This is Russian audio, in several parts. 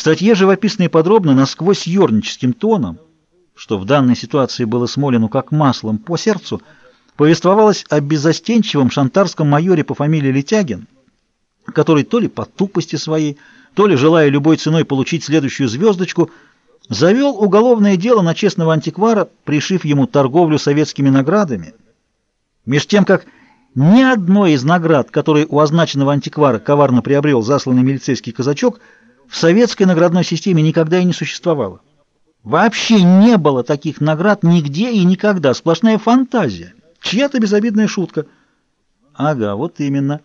В статье живописно и подробно, насквозь юрническим тоном, что в данной ситуации было Смолину как маслом по сердцу, повествовалось о безостенчивом шантарском майоре по фамилии Летягин, который то ли по тупости своей, то ли желая любой ценой получить следующую звездочку, завел уголовное дело на честного антиквара, пришив ему торговлю советскими наградами, меж тем как ни одной из наград, которые у означенного антиквара коварно приобрел засланный милицейский казачок, в советской наградной системе никогда и не существовало. Вообще не было таких наград нигде и никогда, сплошная фантазия, чья-то безобидная шутка. Ага, вот именно.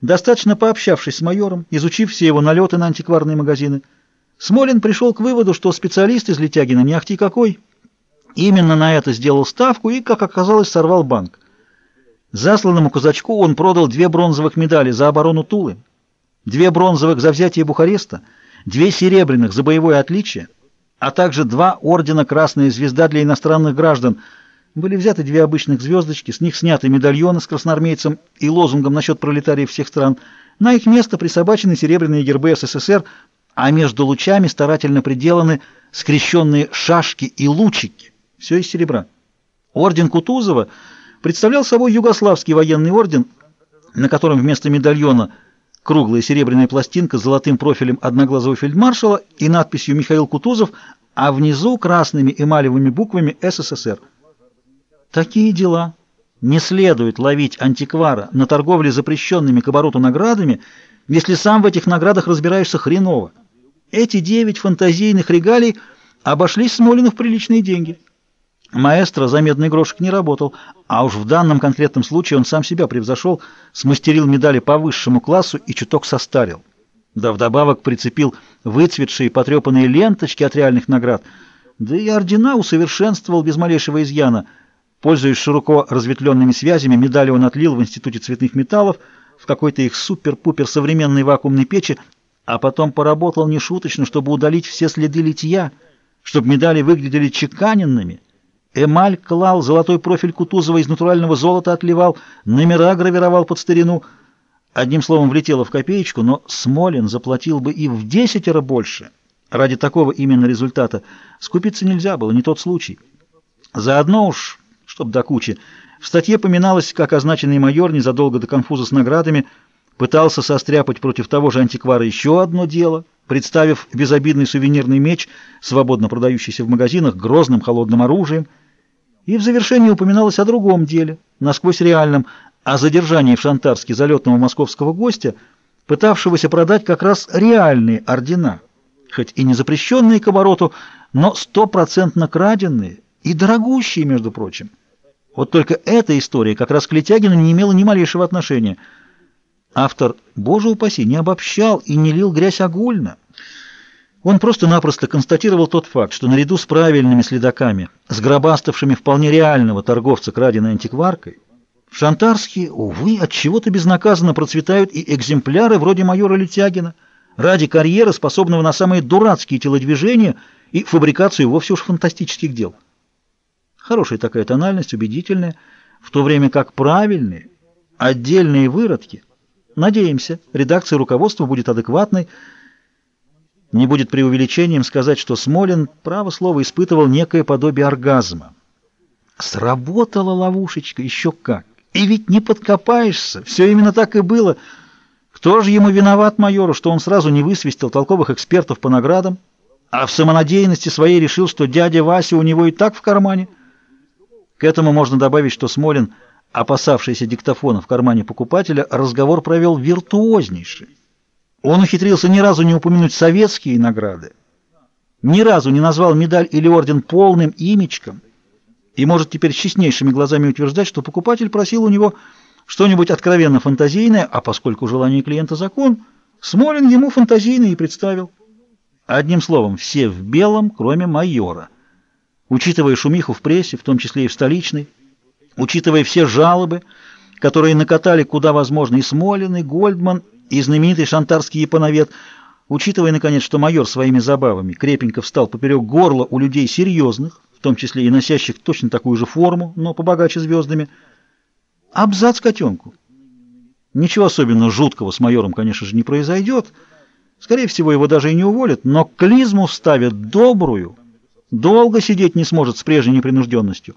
Достаточно пообщавшись с майором, изучив все его налеты на антикварные магазины, Смолин пришел к выводу, что специалист из Летягина не ахти какой. Именно на это сделал ставку и, как оказалось, сорвал банк. Засланному казачку он продал две бронзовых медали за оборону Тулы, две бронзовых за взятие Бухареста, две серебряных за боевое отличие, а также два ордена «Красная звезда» для иностранных граждан. Были взяты две обычных звездочки, с них сняты медальоны с красноармейцем и лозунгом насчет пролетариев всех стран. На их место присобачены серебряные гербы СССР, а между лучами старательно приделаны скрещенные шашки и лучики. Все из серебра. Орден Кутузова — представлял собой югославский военный орден, на котором вместо медальона круглая серебряная пластинка с золотым профилем одноглазого фельдмаршала и надписью «Михаил Кутузов», а внизу красными эмалевыми буквами «СССР». Такие дела. Не следует ловить антиквара на торговле запрещенными к обороту наградами, если сам в этих наградах разбираешься хреново. Эти девять фантазийных регалий обошлись Смолину в приличные деньги. Маэстро за медный грошек не работал, а уж в данном конкретном случае он сам себя превзошел, смастерил медали по высшему классу и чуток состарил. Да вдобавок прицепил выцветшие потрепанные ленточки от реальных наград, да и ордена усовершенствовал без малейшего изъяна. Пользуясь широко разветвленными связями, медали он отлил в Институте цветных металлов, в какой-то их супер-пупер современной вакуумной печи, а потом поработал нешуточно, чтобы удалить все следы литья, чтобы медали выглядели чеканенными — Эмаль клал, золотой профиль Кутузова из натурального золота отливал, номера гравировал под старину. Одним словом, влетело в копеечку, но Смолин заплатил бы и в десятеро больше. Ради такого именно результата скупиться нельзя было, не тот случай. Заодно уж, чтоб до кучи, в статье поминалось, как означенный майор незадолго до конфуза с наградами пытался состряпать против того же антиквара еще одно дело, представив безобидный сувенирный меч, свободно продающийся в магазинах, грозным холодным оружием, и в завершении упоминалось о другом деле, насквозь реальном, о задержании в Шантарске залетного московского гостя, пытавшегося продать как раз реальные ордена, хоть и не запрещенные к обороту, но стопроцентно краденные и дорогущие, между прочим. Вот только эта история как раз к Летягину не имела ни малейшего отношения. Автор, боже упаси, не обобщал и не лил грязь огульно. Он просто-напросто констатировал тот факт, что наряду с правильными следаками, сгробаставшими вполне реального торговца краденой антикваркой, в Шантарске, увы, от чего-то безнаказанно процветают и экземпляры вроде майора Летягина, ради карьеры, способного на самые дурацкие телодвижения и фабрикацию вовсе уж фантастических дел. Хорошая такая тональность, убедительная, в то время как правильные, отдельные выродки. Надеемся, редакция руководства будет адекватной, не будет преувеличением сказать, что Смолин, право слово, испытывал некое подобие оргазма. Сработала ловушечка, еще как. И ведь не подкопаешься, все именно так и было. Кто же ему виноват, майору, что он сразу не высвистил толковых экспертов по наградам, а в самонадеянности своей решил, что дядя Вася у него и так в кармане? К этому можно добавить, что Смолин, опасавшийся диктофона в кармане покупателя, разговор провел виртуознейший. Он ухитрился ни разу не упомянуть советские награды, ни разу не назвал медаль или орден полным имечком и может теперь с честнейшими глазами утверждать, что покупатель просил у него что-нибудь откровенно фантазийное, а поскольку желание клиента закон, Смолин ему фантазийный и представил. Одним словом, все в белом, кроме майора. Учитывая шумиху в прессе, в том числе и в столичной, учитывая все жалобы, которые накатали куда возможно и Смолин, и Гольдман, и знаменитый шантарский японовед, учитывая, наконец, что майор своими забавами крепенько встал поперек горла у людей серьезных, в том числе и носящих точно такую же форму, но побогаче звездами, абзац котенку. Ничего особенно жуткого с майором, конечно же, не произойдет, Скорее всего, его даже и не уволят, но клизму ставят добрую. Долго сидеть не сможет с прежней непринужденностью.